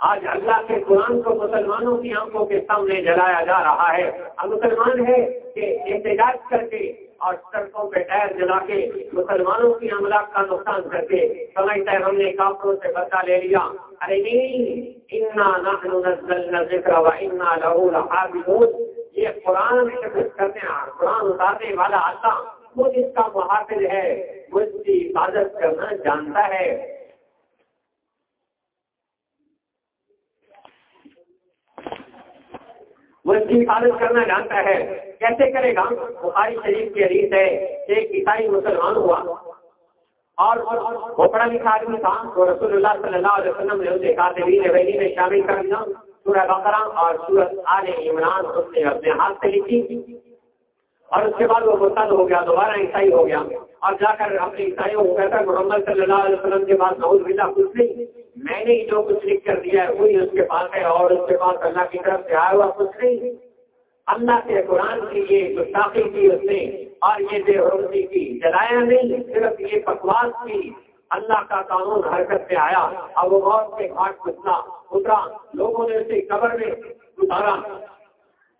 آج اللہ کے قرآن کو مسلمانوں کی آنکھوں کے سامنے جلایا جا رہا ہے۔ اب مسلمان ہے کہ احتجاج کر کے اور سڑکوں پہ ٹائر جلا کے مسلمانوں کی املاک کا نقصان کر کے سمجھتا ہے ہم نے کافروں سے بچا لے لیا۔ ارے نہیں ذکر و انا لہو لحافظون۔ یہ قرآن کرنے قرآن اتارنے والا اللہ وہ اس کا محافظ ہے۔ وہ اس کی حفاظت کرنا جانتا ہے۔ وہ اس کی حفاظت کرنا جانتا ہے۔ کیسے کرے گا؟ بخاری شریف کی حدیث ہے ایک عیسائی مسلمان ہوا اور وہ پڑھا لکھا آدمی تھا تو رسول اللہ صلی اللہ علیہ وسلم نے اسے کاتبین وحیدی میں شامل کر دیا۔ سورہ بقرہ اور سورت آل عمران اس نے اپنے ہاتھ سے لکھی۔ اور اس کے بعد وہ مرتد ہو گیا، دوبارہ عیسائی ہو گیا۔ اور جا کر اپنے عیسائیوں کو کہتا محمد صلی اللہ علیہ وسلم کے پاس نعوذ باللہ، کچھ نہیں۔ میں نے جو کچھ لکھ کر دیا ہے، وہی اس کے پاس ہے اور اس کے پاس اللہ کی طرف سے آیا ہوا کچھ نہیں۔ اللہ کے قرآن کی یہ گستاخی کی اس نے، اور یہ بے حرمتی کی جلایا نہیں، صرف یہ بکواس کی۔ اللہ کا قانون حرکت سے آیا اب وہ موت کے گھاٹ اتنا اترا لوگوں نے اسے قبر میں اتارا،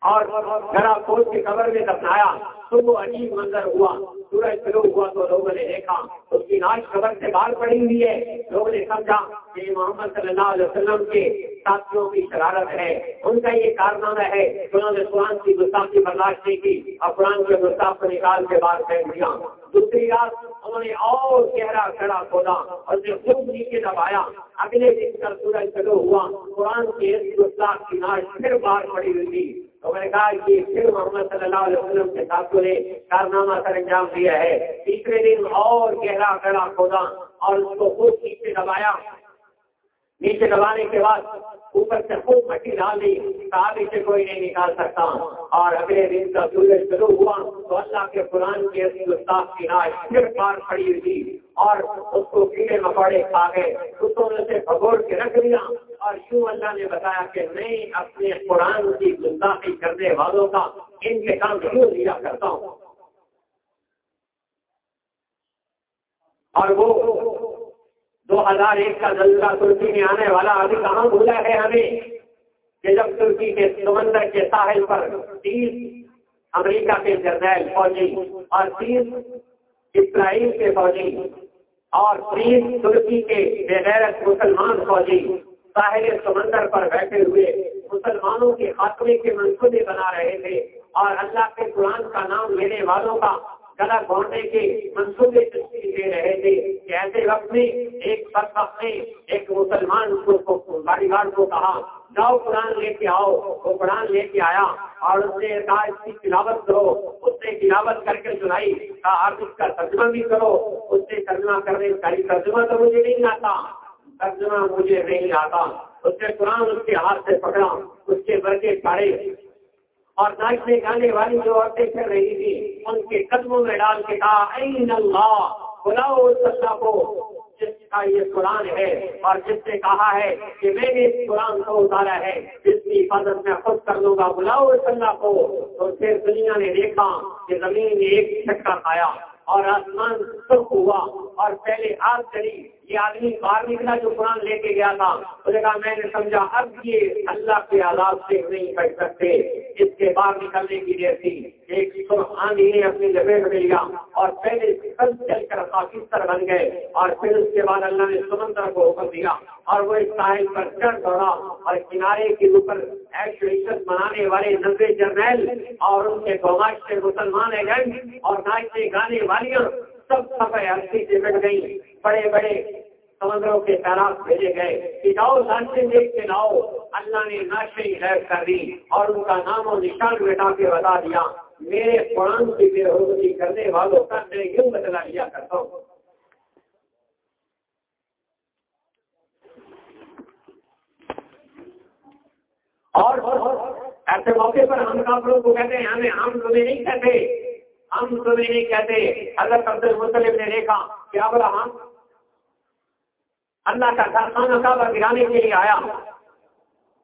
اور گھر کھول کے قبر میں دفنایا۔ تو وہ عجیب منظر ہوا۔ سورج شروع ہوا تو لوگوں نے دیکھا، اس کی ناش قبر سے باہر پڑی ہوئی ہے۔ لوگوں نے سمجھا کہ محمد صلی اللہ علیہ وسلم کے ساتھیوں کی شرارت ہے۔ ان کا یہ کارنامہ ہے، انہوں نے قرآن کی گستاخی برداشت نہیں کی اور قرآن کے گستاخ کو نکال کے باہر پھینک دیا۔ دوسری رات انہوں نے اور گہرا کھڑا کھودا اور جو خوب نیچے دبایا۔ اگلے دن کا سورج شروع ہوا، قرآن کی گستاخ کی ناش پھر باہر پڑی ہوئی تھی۔ تو میں نے کہا کہ پھر محمد صلی اللہ علیہ وسلم کے ساتھ نے کارنامہ سر انجام دیا ہے۔ تیسرے دن اور گہرا گہرا کھودا اور اس کو خوب سے دبایا۔ نیچے دبانے کے بعد اوپر سے خوب مٹی ڈال دی کہا سے کوئی نہیں نکال سکتا۔ اور اگلے دن کا سورج شروع ہوا تو اللہ کے قرآن کی گستاخ کی ناش پھر پار کھڑی ہوئی۔ تھی اور اس کو کیڑے مکوڑے کھا گئے۔ کتوں نے سے بھگوڑ کے رکھ دیا۔ اور یوں اللہ نے بتایا کہ میں اپنے قرآن کی گستاخی کرنے والوں کا انتقام کیوں لیا کرتا ہوں۔ اور وہ دو ہزار ایک کا زلزلہ ترکی میں آنے والا ابھی کہاں بھولا ہے ہمیں کہ جب ترکی کے سمندر کے ساحل پر تیس امریکہ کے جرنیل فوجی اور تیس اسرائیل کے فوجی اور تیس ترکی کے بےغیرت مسلمان فوجی ساحل سمندر پر بیٹھے ہوئے مسلمانوں کے خاتمے کے منصوبے بنا رہے تھے اور اللہ کے قرآن کا نام لینے والوں کا گلا گھوڑنے کے منصوبے دے رہے تھے۔ کہ ایسے وقت میں ایک وقت نے ایک مسلمان کو گارڈ کو کہا، جاؤ قرآن لے کے آؤ۔ وہ قرآن لے کے آیا اور اس نے کہا، اس کی تلاوت کرو۔ اس نے تلاوت کر کے سنائی۔ کہا، آپ اس کا ترجمہ بھی کرو۔ اس سے ترجمہ کرنے کا ترجمہ تو مجھے نہیں آتا۔ ترجمہ مجھے نہیں آتا۔ اس نے قرآن اس کے ہاتھ سے پکڑا۔ اس کے برقے پاڑے۔ اور ناچنے گانے والی جو عورتیں کر رہی تھی، ان کے قدموں میں ڈال کے کہا اللہ، بلاؤ اس اللہ کو جس کا یہ قرآن ہے اور جس نے کہا ہے کہ میں نے اس قرآن کو اتارا ہے، جس کی حفاظت میں خود کر لوں گا، بلاؤ اس اللہ کو۔ تو پھر دنیا نے دیکھا کہ زمین نے ایک چھٹکا کھایا اور آسمان سرخ ہوا اور پہلے آگ چلی یہ آدمی باہر نکلا جو قرآن لے کے گیا تھا۔ اس نے کہا، میں نے سمجھا، اب یہ اللہ کے آزاد سے نہیں بیٹھ سکتے۔ اس کے باہر نکلنے کی دیر تھی۔ ایک سرخ آندھی نے اپنی لپیٹ میں لیا اور پہلے چل کر پاکستان بن گئے۔ اور پھر اس کے بعد اللہ نے سمندر کو حکم دیا اور وہ اس ساحل پر چڑھ دوڑا اور کنارے کے اوپر ایش عزت والے نبے جرنیل اور ان کے گوماش سے مسلمان ایجنٹ اور ناچنے گانے والیاں سب سفید عرصی سے بٹ گئی بڑے بڑے سمندروں کے تیراک بھیجے گئے۔ کہ جاؤ ناشے دیکھ کے لاؤ۔ اللہ نے ناشے غیر کر دی اور ان کا نام و نشان مٹا کے بتا دیا۔ میرے قرآن کی بے حرمتی کرنے والوں کا میں یوں بدلا لیا کرتا ہوں۔ اور ایسے موقع پر ہم کافروں کو کہتے ہیں، ہمیں ہم تمہیں نہیں کہتے، ہم تمہیں نہیں کہتے۔ اگر عبد المطلب نے دیکھا، کیا بولا ہم؟ اللہ کا کارخانہ کعبہ گرانے کے لیے آیا۔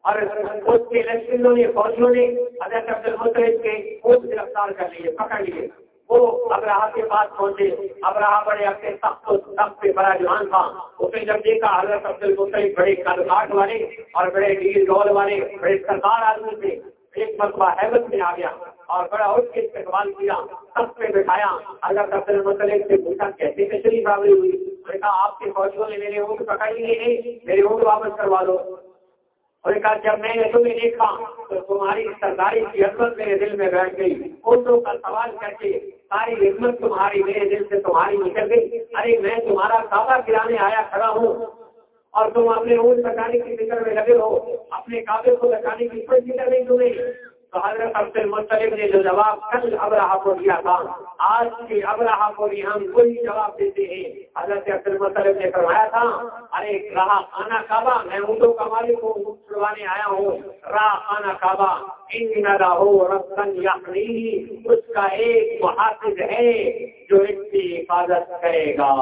اور اس کے لشکروں نے، فوجیوں نے حضرت عبد المطلب کے خود گرفتار کر لیے، پکڑ لیے۔ وہ ابراہ کے پاس پہنچے۔ ابراہ بڑے اپنے سخت سخت پہ بڑا جوان تھا۔ اس نے جب دیکھا حضرت عبد المطلب بڑے کاٹ والے اور بڑے ڈیل ڈول والے، بڑے سردار آدمی تھے، ایک مرتبہ حیبت میں آ گیا اور بڑا اٹھ کے استقبال کیا سب پہ بٹھایا۔ اگر دفتر مسئلے سے پوچھا، کیسے تشریف آوری ہوئی میں نے کہا، آپ کے فوجیوں نے میرے اونٹ پکڑ لیے نہیں میرے اونٹ واپس کروا دو۔ اور کہا، جب میں نے تمہیں دیکھا تو تمہاری سرداری کی عزمت میرے دل میں بیٹھ گئی۔ اردو کا سوال کر کے ساری عزمت تمہاری میرے دل سے تمہاری نکل گئی۔ ارے میں تمہارا کعبہ گرانے آیا کھڑا ہوں اور تم اپنے اونٹ بچانے کی فکر میں لگے ہو اپنے کعبے کو بچانے کی کوئی فکر نہیں تمہیں۔ تو حضرت عبد المطلب نے جو جواب کل ابراہ کو دیا تھا، آج کے ابراہ کو بھی ہم وہی جواب دیتے ہیں۔ حضرت عبد المطلب نے فرمایا تھا، ارے رہا خانہ کعبہ، میں اردو کا مالک کو چھڑوانے آیا ہوں۔ راہ خانہ کعبہ، ان ہو رسن یعنی اس کا ایک محافظ ہے جو اس کی حفاظت کرے گا۔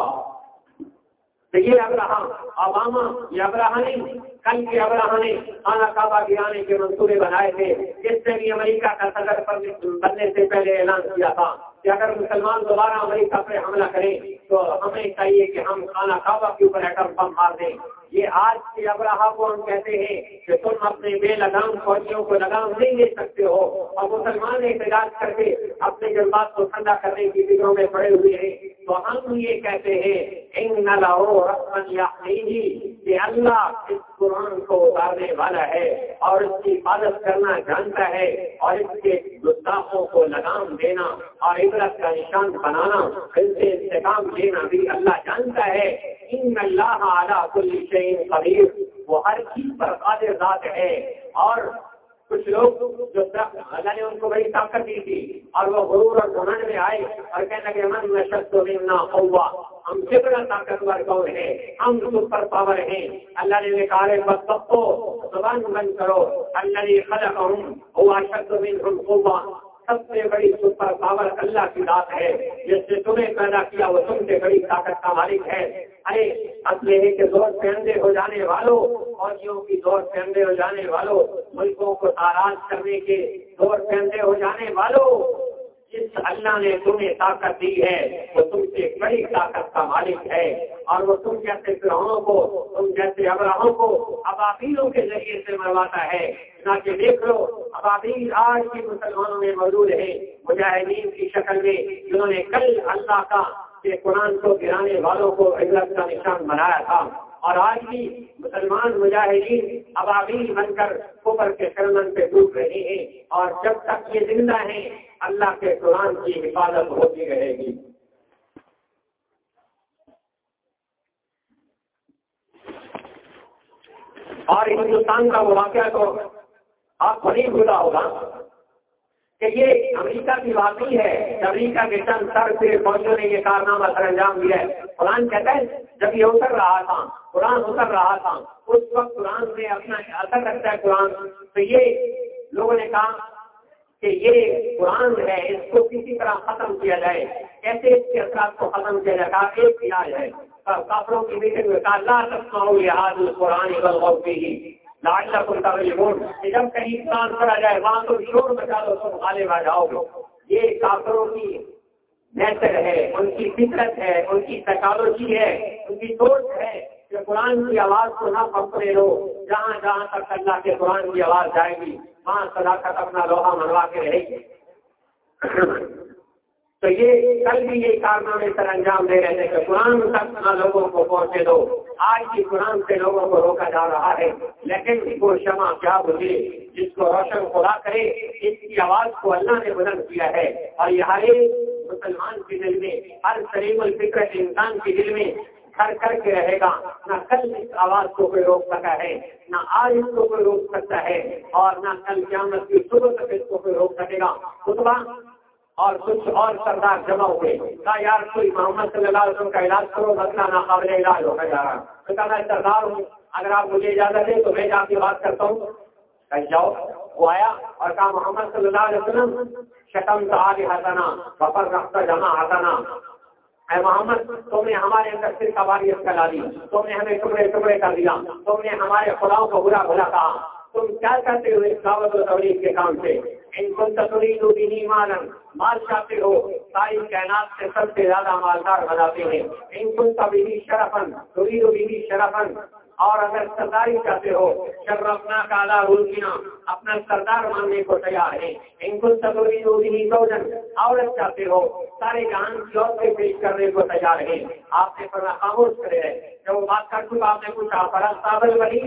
یہ ابراہ عوامہ یہ ابراہ نہیں کل کے ابراہ نے خانہ کعبہ گرانے کے منصوبے بنائے تھے، جس سے بھی امریکہ کا صدر پر بننے سے پہلے اعلان کیا تھا کہ اگر مسلمان دوبارہ امریکہ پہ حملہ کریں تو ہمیں چاہیے کہ ہم خانہ کعبہ کے اوپر ایٹم بم مار دیں۔ یہ آج کے ابراہ کو ہم کہتے ہیں کہ تم اپنے بے لگام فوجیوں کو لگام نہیں دے سکتے ہو اور مسلمان احتجاج کر کے اپنے جذبات کو ٹھنڈا کرنے کی فکروں میں پڑے ہوئے ہیں۔ تو ہم یہ کہتے ہیں ان کہ اللہ اس قرآن کو اتارنے والا ہے اور اس کی حفاظت کرنا جانتا ہے اور اس کے گستاخوں کو لگام دینا اور عبرت کا نشان بنانا ان سے انتقام دینا بھی اللہ جانتا ہے۔ ان اللہ اعلیٰ کل شعین قبیر وہ ہر چیز پر قادر ذات ہے اور کچھ لوگ جو اللہ نے ان کو بڑی طاقت دی تھی۔ اور وہ غرور اور گھمنڈ میں آئے اور کہنے لگے، من میں شخص و منا ہوا ہم کتنا طاقتور کون ہے؟ ہم سپر پاور ہیں۔ اللہ نے نکالے بس سب کو زبان بند کرو۔ اللہ نے خلق ہوں ہوا شخص من ہوا سب سے بڑی سپر پاور اللہ کی بات ہے۔ جس نے تمہیں پیدا کیا، وہ تم سے بڑی طاقت کا مالک ہے۔ ارے اصل ہے کہ دور سے اندھے ہو جانے والوں، فوجیوں کی دور سے اندھے ہو جانے والوں، ملکوں کو تاراج کرنے کے دور سے اندھے ہو جانے والوں جس اللہ نے تمہیں طاقت دی ہے، وہ تم سے بڑی طاقت کا مالک ہے۔ اور وہ تم جیسے گرہوں کو، تم جیسے ابراہوں کو ابابیلوں کے ذریعے سے مرواتا ہے۔ نہ کہ دیکھ لو ابابیل آج بھی مسلمانوں میں موجود ہے مجاہدین کی شکل میں جنہوں نے کل اللہ کا قرآن کو گرانے والوں کو عزت کا نشان بنایا تھا۔ اور آج بھی مسلمان مجاہدین ابابیل بن کر اوپر کے سرمن پہ ڈوب رہے ہیں اور جب تک یہ زندہ ہیں، اللہ کے قرآن کی حفاظت ہوتی رہے گی۔ اور ہندوستان کا واقعہ تو آپ کو نہیں بھولا ہوگا۔ کہ یہ امریکہ کی واقعی ہے۔ امریکہ کے چند سر سے فوجیوں نے یہ کارنامہ سر انجام دیا ہے۔ قرآن کہتا ہے، جب یہ اتر رہا تھا، قرآن اتر رہا تھا، اس وقت قرآن میں اپنا اثر رکھتا ہے قرآن۔ تو یہ لوگوں نے کہا کہ یہ قرآن ہے، اس کو کسی طرح ختم کیا جائے۔ کیسے اس کے اثرات کو ختم کیا جائے؟ گا ایک علاج ہے۔ کافروں کی میٹنگ میں کہا اللہ تک لحاظ قرآن ہی جب کہیں کام کرا جائے، وہاں تو شور بچا دو تم غالب آ جاؤ۔ گے یہ کافروں کی نیچر ہے، ان کی فطرت ہے، ان کی ٹیکنالوجی ہے، ان کی سوچ ہے کہ قرآن کی آواز کو نہ پکڑے لو۔ جہاں جہاں تک اللہ کے قرآن کی آواز جائے گی، وہاں صداقت اپنا لوہا منوا کے رہے گی۔ تو یہ کل بھی یہ کارنامے سر انجام دے رہے ہیں کہ قرآن تک نہ لوگوں کو پہنچے دو۔ آج کی قرآن سے لوگوں کو روکا جا رہا ہے۔ لیکن وہ شمع کیا بجے جس کو روشن خدا کرے، اس کی آواز کو اللہ نے بلند کیا ہے۔ اور یہ ہر ایک مسلمان کے دل میں، ہر سلیم الفکر انسان کے دل میں کر کر کے رہے گا۔ نہ کل اس آواز کو کوئی روک سکا ہے، نہ آج اس کو کوئی روک سکتا ہے، اور نہ کل قیامت کی صبح تک اس کو کوئی روک سکے گا۔ خطبہ اور کچھ اور سردار جمع ہوئے۔ کہا، یار، کوئی محمد صلی اللہ علیہ وسلم کا علاج کرو مسئلہ ناقابل علاج ہوتا جا رہا تو کہا، میں سردار ہوں، اگر آپ مجھے اجازت دیں تو میں جا کے بات کرتا ہوں۔ کہیں جاؤ۔ وہ آیا اور کہا، محمد صلی اللہ علیہ وسلم شکم تو آگے ہٹانا، بفر رفتہ جمع ہٹانا۔ اے محمد، تم نے ہمارے اندر صرف کباریت کرا دی۔ تم نے ہمیں ٹکڑے ٹکڑے کر دیا۔ تم نے ہمارے خداؤں کو برا بھلا کہا۔ تم کیا کرتے ہو اس دعوت و تبلیغ کے کام سے؟ ان کو تقریر بھی مالن، مال چاہتے ہو، ساری کائنات سے سب سے زیادہ مالدار بناتے ہیں۔ ان کو تبھی شرفن، ترید بھی شرفن۔ اور اگر سرداری چاہتے ہو شب اپنا کالا رولکینا اپنا سردار ماننے کو تیار ہے ان کو سبری روزی سوجن عورت چاہتے ہو، سارے جہان کی اور سے پیش کرنے کو تیار ہے آپ نے پڑھنا خاموش کرے جب وہ بات کر چکا، آپ نے پوچھا پڑا سابل بنی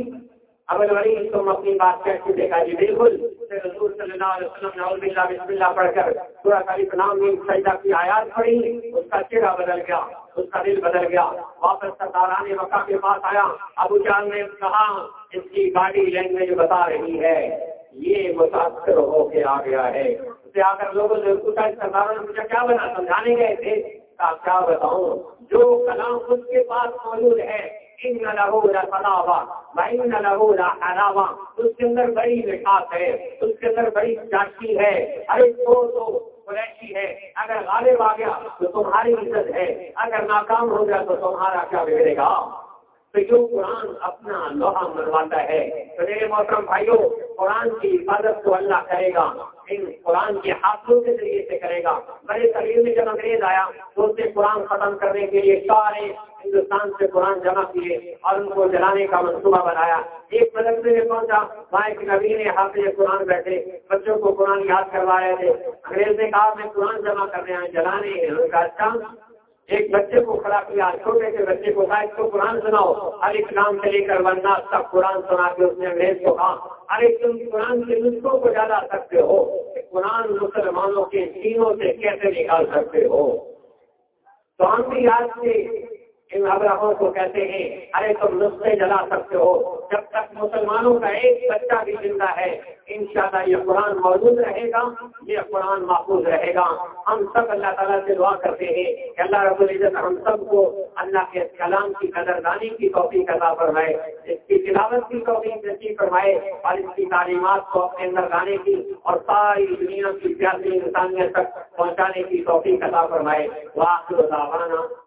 ابل ولی تم اپنی بات کیسے دیکھا جی بالکل۔ رسول صلی اللہ علیہ وسلم نے اول بسم اللہ پڑھ کر نام میں سجدہ کی آیات پڑھی، اس کا چہرہ بدل گیا، اس کا دل بدل گیا۔ واپس مکہ کے پاس آیا، ابو جان نے کہا، اس کی باڈی لینگویج بتا رہی ہے، یہ متاثر ہو کے آ گیا ہے۔ اسے آ کر لوگوں نے پوچھا سرداروں نے مجھے کیا بنا، سمجھانے گئے تھے؟ کیا بتاؤں؟ جو کلام اس کے پاس موجود ہے ان لہو لہوا بھائی لہو لہوا اس کے اندر بڑی مٹھاس ہے، اس کے اندر بڑی چاچی ہے ارے تو تو قریشی ہے، اگر غالب آ گیا تو تمہاری عزت ہے، اگر ناکام ہو گیا تو تمہارا کیا بگڑے گا؟ تو جو قرآن اپنا لوہا منواتا ہے۔ تو میرے محترم بھائیوں قرآن کی حفاظت کو اللہ کرے گا۔ ان قرآن کے ہاتھوں کے ذریعے سے کرے گا۔ بڑے تقریب میں جب انگریز آیا، تو اس نے قرآن ختم کرنے کے لیے سارے ہندوستان سے قرآن جمع کیے اور ان کو جلانے کا منصوبہ بنایا۔ ایک مدرسے میں پہنچا، وہاں ایک نبی نے قرآن بیٹھے، بچوں کو قرآن یاد کروا رہے تھے۔ انگریز نے کہا، میں قرآن جمع کرنے آئے جلانے۔ ان کا اچھا ایک بچے کو کھڑا کیا، چھوٹے سے بچے کو کہا اس کو قرآن سناؤ۔ ہر ایک نام سے لے کر ورنہ سب قرآن سنا کے اس نے انگریز کو کہا۔ ہر ایک تم قرآن کے نسخوں کو جانا سکتے ہو۔ قرآن مسلمانوں کے تینوں سے کیسے نکال سکتے ہو؟ تو ہم بھی آج سے ان ابراہوں کو کہتے ہیں، ارے تم نسخے جلا سکتے ہو۔ جب تک مسلمانوں کا ایک بچہ بھی زندہ ہے، انشاءاللہ یہ قرآن موجود رہے گا، یہ قرآن محفوظ رہے گا۔ ہم سب اللہ تعالیٰ سے دعا کرتے ہیں کہ اللہ رب العزت ہم سب کو اللہ کے کلام کی قدردانی کی توفیق عطا فرمائے، اس کی تلاوت کی توفیق نصیب فرمائے اور اس کی تعلیمات کو اپنے اندر گانے کی اور ساری دنیا کی پیاسی انسانیت تک پہنچانے کی توفیق عطا فرمائے۔ واقع